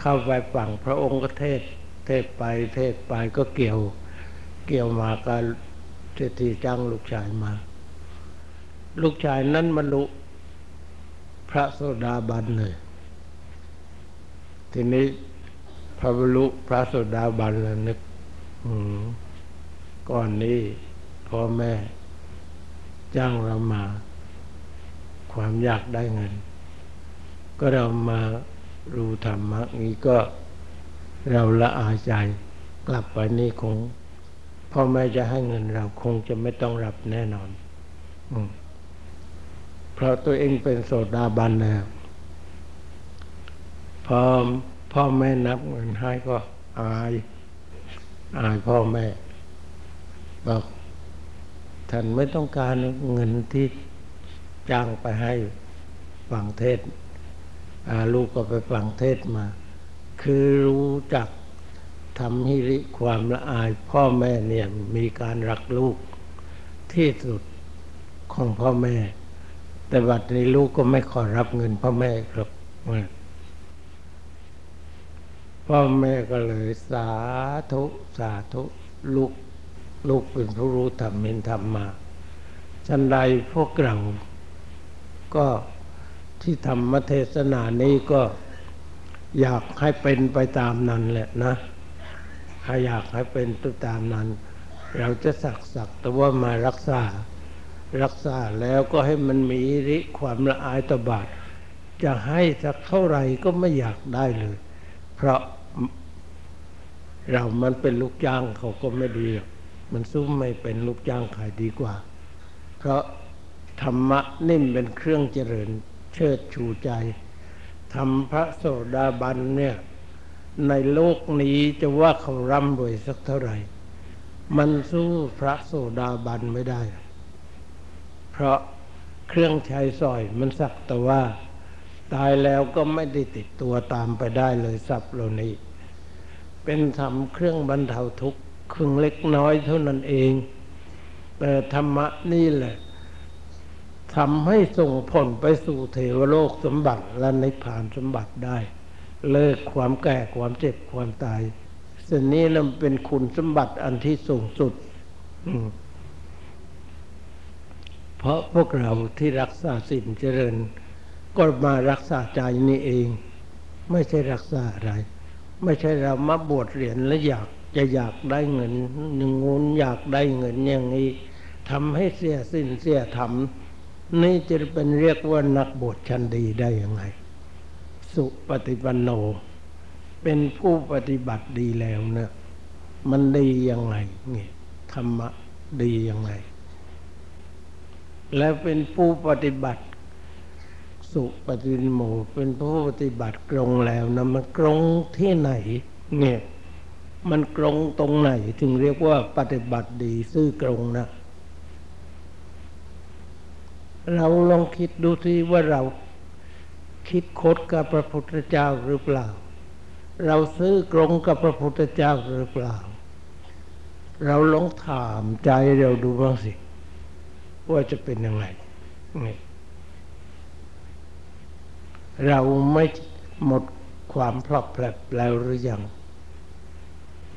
เข้าไปฟังพระองค์ก็เทศ เทศไปเทศไปก็เกี่ยว เกี่ยวมากับเศรษฐีจ้างลูกชายมา ลูกชายนั้นบรรลุ พระโสดาบันเลย ทีนี้พระบรรลุพระโสดาบันแล้วนึกก่อนนี้พ่อแม่ จ้างเรามา ความอยากได้เงิน ก็เรามารู้ธรรมะนี้ก็เราละอาใจกลับไปนี่คงพ่อแม่จะให้เงินเราคงจะไม่ต้องรับแน่นอน อ เพราะตัวเองเป็นโสดาบันแล้วพอพ่อแม่นับเงินให้ก็อาย อายพ่อแม่บอกท่านไม่ต้องการเงินที่จ้างไปให้ฟังเทศลูกก็ไปฟังเทศมา คือรู้จักทำฮิริความละอายพ่อแม่เนี่ยมีการรักลูกที่สุดของพ่อแม่ แต่บัดนี้ลูกก็ไม่ขอรับเงินพ่อแม่ครับพ่อแม่ก็เลยสาธุสาธุลูกลูกเป็นผู้รู้ธรรมเห็นธรรมมาชันใดพวกเรา ก็ที่ธรรมเทศนานี้ก็อยากให้เป็นไปตามนั้นแหละนะถ้าอยากให้เป็นไปตามนั้น เราจะสักสักแต่ว่ามารักษา รักษาแล้วก็ให้มันมีริความละอายตบาดจะให้สักเท่าไหร่ก็ไม่อยากได้เลย เพราะเรามันเป็นลูกจ้างเขาก็ไม่ดีมันสู้ไม่เป็นลูกจ้างขายดีกว่า เพราะธรรมะนิ่มเป็นเครื่องเจริญเชิดชูใจทำพระโสดาบันเนี่ยในโลกนี้จะว่าเขาร่ำรวยสักเท่าไหร่ มันสู้พระโสดาบันไม่ได้ เพราะเครื่องใช้สอยมันสักแต่ว่า ตายแล้วก็ไม่ได้ติดตัวตามไปได้เลยทรัพย์เหล่านี้ เป็นธรรมเครื่องบรรเทาทุกข์เครื่องเล็กน้อยเท่านั้นเอง แต่ธรรมะนี่แหละทำให้ส่งผลไปสู่เทวโลกสมบัติและนิพพานสมบัติได้ เลิกความแก่ความเจ็บความตายสิ่งนี้นันเป็นคุณสมบัติอันที่สูงสุด เพราะพวกเราที่รักษาสิ่งเจริญ ก็มารักษาใจนี่เอง ไม่ใช่รักษาอะไร ไม่ใช่เรามาบวชเรียนแล้วอยากจะอยากได้เงินหนึ่งงูนอยากได้เงินอย่างนี้ทำให้เสียสิ้นเสียธรรมนี่จะเป็นเรียกว่านักบวชชั้นดีได้ยังไง สุปฏิปันโน เป็นผู้ปฏิบัติดีแล้วเนะมันดียังไงเนี่ยธรรมะดียังไง แล้วเป็นผู้ปฏิบัติ สุปฏิโมเป็นผู้ปฏิบัติกรงแล้วนะมันกรงที่ไหน เนี่ย มันกรงตรงไหน ถึงเรียกว่าปฏิบัติดีซื่อกรงนะเราลองคิดดูสิว่าเราคิดคดกับพระพุทธเจ้าหรือเปล่า เราซื้อกรงกับพระพุทธเจ้าหรือเปล่า เราลองถามใจเราดูบ้างสิ ว่าจะเป็นยังไงเนี่เราไม่หมดความพลอบแผลบแล้วหรือยัง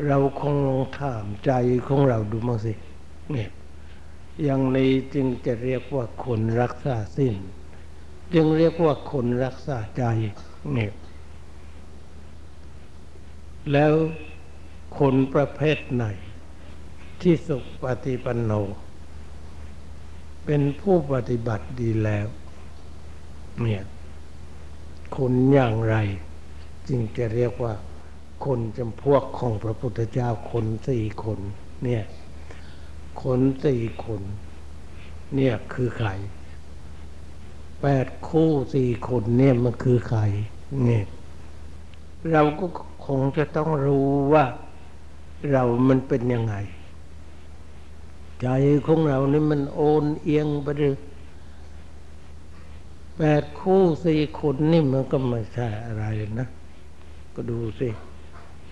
เราคงลองถามใจของเราดูมั้งสิเนี่ยอย่างนี้จึงจะเรียกว่าคนรักษาสิ้น จึงเรียกว่าคนรักษาใจเนี่ยแล้วคนประเภทไหน ที่สุปฏิปันโน เป็นผู้ปฏิบัติดีแล้วเนี่ยคนอย่างไร จึงจะเรียกว่า คนจำพวกของพระพุทธเจ้าคนสี่คนเนี่ยคนสี่คน เนี่ยคือใครแปดคู่สี่คนเนี่ยมันคือใครเนี่ยเราก็คงจะต้องรู้ว่าเรามันเป็นยังไง ใจของเรานี่มันโอนเอียงไปหรือแปดคู่สี่คนนี่มันก็ไม่ใช่อะไรนะ ก็ดูสิ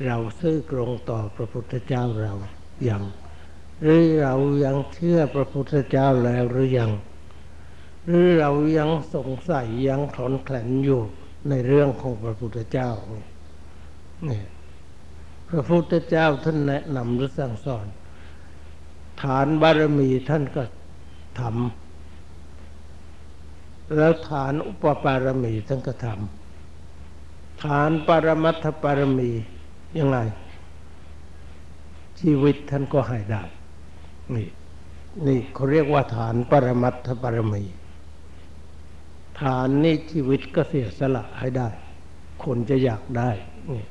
เราซื้อกรงต่อพระพุทธเจ้าเราอย่างหรือเรายังเชื่อพระพุทธเจ้าแล้วหรือยัง หรือเรายังสงสัยยังถอนแขลนอยู่ในเรื่องของพระพุทธเจ้าเนี่ยพระพุทธเจ้าท่านแนะนำหรือสั่งสอน ฐานบารมีท่านก็ทำแล้วฐานอุปปารมีท่านก็ทำฐานปรมัตถปารมียังไง ชีวิตท่านก็ให้ได้นี่นี่เขาเรียกว่าฐานปรมัตถปารมี ฐานนี้ชีวิตก็เสียสละให้ได้ คนจะอยากได้นี่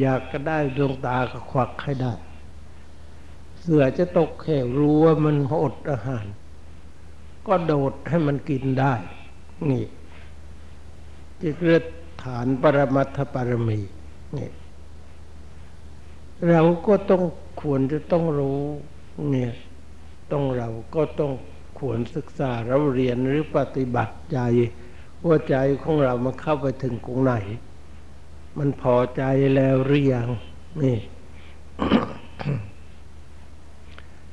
อยากก็ได้ดวงตาก็ควักให้ได้ สือจะตกแขวรู้ว่ามันอดอาหาร ก็โดดให้มันกินได้ นี่จิเรียกฐานปรมัตถปรมีนี่เราก็ต้องควรจะต้องรู้เนี่ยต้องเราก็ต้องควรศึกษาเราเรียนหรือปฏิบัติใจว่าใจของเรามันเข้าไปถึงกรงไหน มันพอใจแล้วหรือยังนี่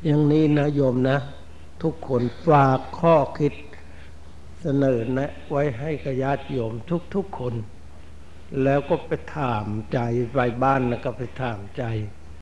อย่างนี้นะโยมนะ ทุกคนฝากข้อคิดเสนอแนะ ไว้ให้กญาติโยมทุกๆคน แล้วก็ไปถามใจไปบ้านนะก็ไปถามใจ